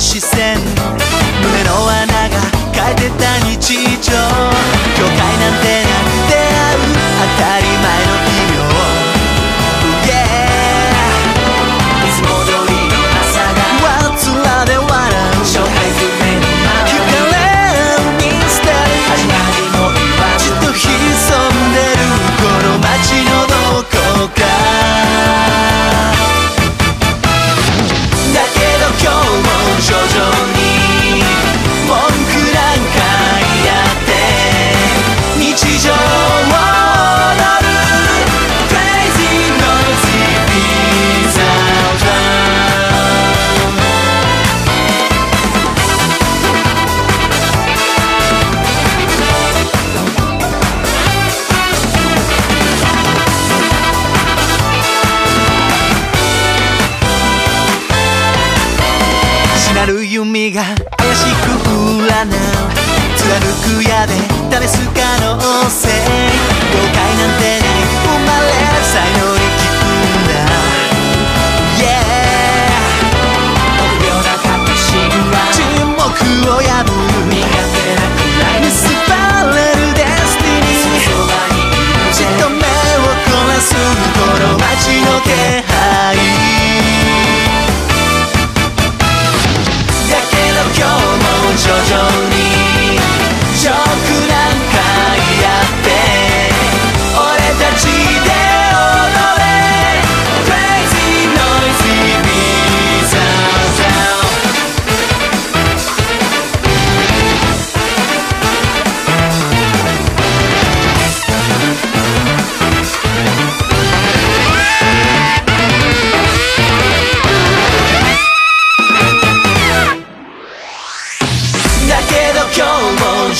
she said, all なる弓が怪しく占う貫く矢で試す可能性。come on